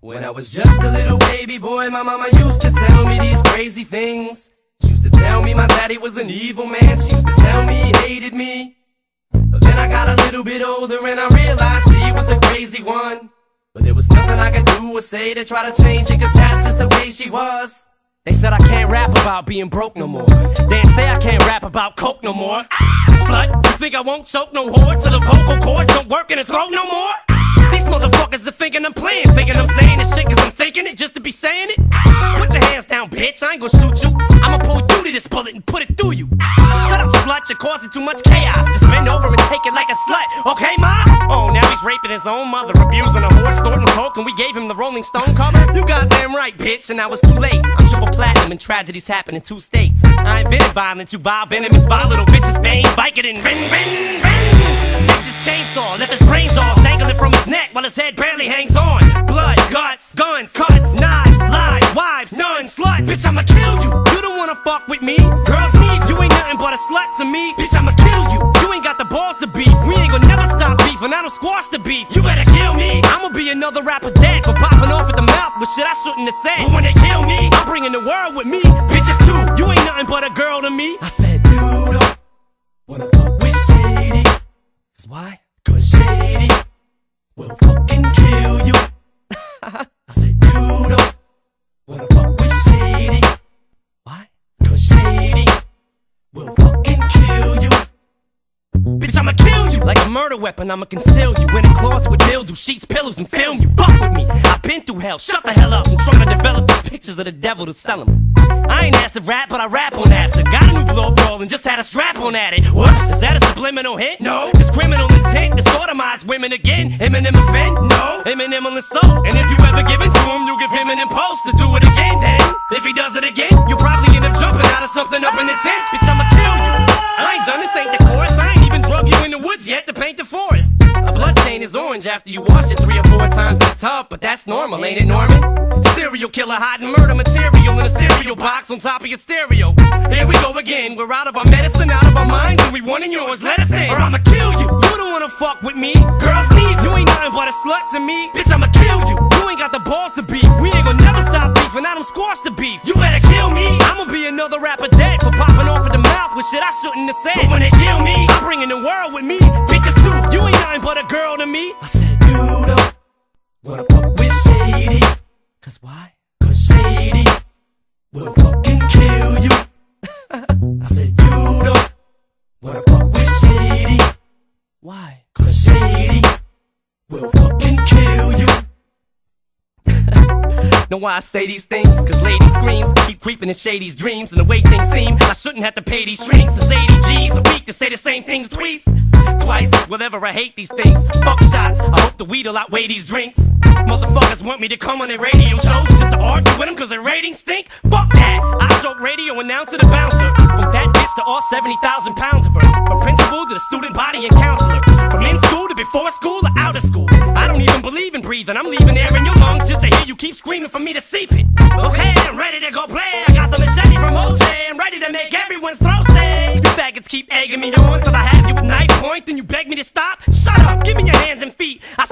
When I was just a little baby boy, my mama used to tell me these crazy things. She used to tell me my daddy was an evil man. She used to tell me he hated me. But then I got a little bit older and I realized she was the crazy one. But there was nothing I could do or say to try to change it, cause that's just the way she was. They said I can't rap about being broke no more. They say I can't rap about coke no more. Ah, slut, you think I won't choke no whore till the vocal cords don't work in the throat no more? These motherfuckers are thinking I'm playing, thinking I'm saying this shit cause I'm thinking it just to be saying it. Put your hands down, bitch, I ain't gonna shoot you. I'ma pull you to this bullet and put it through you. Shut up, slut, you're causing too much chaos. Just bend over and take it like a slut, okay, ma? Oh, now he's raping his own mother, abusing a horse, snorting coke, and we gave him the Rolling Stone cover? You goddamn right, bitch, and now it's too late. I'm triple platinum and tragedies happen in two states. I invented violence, you vile, venomous, vile little bitches, bang, bike it and ring, ring, ring. His chainsaw, left his brains all while his head barely hangs on. Blood, guts, guns, cuts, knives, lies, wives, nuns, sluts. Bitch, I'ma kill you. You don't wanna fuck with me. Girls need you ain't nothing but a slut to me. Bitch, I'ma kill you. You ain't got the balls to beef. We ain't gonna never stop beef, and I don't squash the beef. You better kill me. I'ma be another rapper dead for popping off at the mouth with shit I shouldn't have said. But when they kill me, I'm bringing the world with me. Bitches too. You ain't nothing but a girl to me. I said, dude, wanna fuck with Shady. Cause why? Bitch, I'ma kill you like a murder weapon. I'ma conceal you in a closet with dildo sheets, pillows, and film you. Fuck with me. I've been through hell. Shut the hell up. I'm trying to develop these pictures of the devil to sell them. I ain't asked to rap, but I rap on acid. Got a new blow roll and just had a strap on at it. Whoops, is that a subliminal hit? No. This criminal intent to sodomize women again. Eminem offend? No. Eminem the soul. And if you ever give it to him, you give him an impulse to do it again. Then, if he does it again, you'll probably end up jumping out of something up in the tent. You wash it three or four times in the tub, but that's normal, ain't it, Norman? Serial killer hiding murder material in a cereal box on top of your stereo. Here we go again. We're out of our medicine, out of our minds, and we wanting yours. Let us in, or I'ma kill you. You don't wanna fuck with me. Girls need you ain't nothing but a slut to me. Bitch, I'ma kill you. You ain't got the balls to beef. We ain't gonna never stop beef, and I don't squash the beef. You better kill me. I'ma be another rapper dead for popping off at the mouth with shit I shouldn't have said. But when they kill me, I'm bringing the world with me. Bitches too. You ain't nothing but a girl to me. I said you don't wanna fuck with Shady. Cause why? Cause Shady will fucking kill you. I said you don't wanna fuck with Shady. Why? Cause Shady will fucking kill you. Know why I say these things? Cause lady screams keep creeping in Shady's dreams. And the way things seem, I shouldn't have to pay these strings. It's 80 G's a week to say the same things twice. Twice, whatever, I hate these things. Fuck shots, The weed'll outweigh these drinks. Motherfuckers want me to come on their radio shows just to argue with them cause their ratings stink. Fuck that! I joke radio announcer to bouncer. From that bitch to all 70,000 pounds of her. From principal to the student body and counselor. From in school to before school or out of school. I don't even believe in breathing. I'm leaving air in your lungs just to hear you keep screaming for me to seep it. Okay, I'm ready to go play. I got the machete from OJ. I'm ready to make everyone's throat say. You faggots keep egging me on till I have you at knife point. Then you beg me to stop. Shut up, give me your hands and feet. I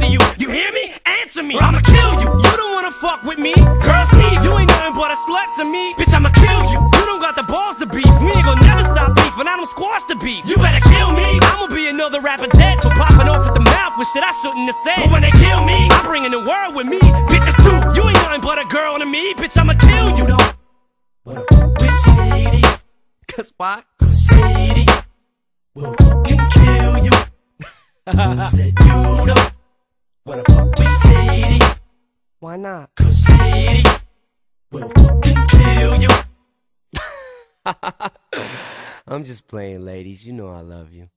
to you. You hear me? Answer me. I'ma kill you. You don't wanna fuck with me. Girls need you ain't nothing but a slut to me. Bitch, I'ma kill you. You don't got the balls to beef. We ain't gonna never stop beef, and I don't squash the beef. You better kill me. I'ma be another rapper dead for popping off at the mouth with shit I shouldn't have said. But when they kill me, I'm bringing the world with me. Bitches too. You ain't nothing but a girl to me. Bitch, I'ma kill you. Don't wanna fuck with Shady. Cause why? Cause Shady will fucking kill you. Said you don't not? Cause will fucking kill you. I'm just playing, ladies. You know I love you.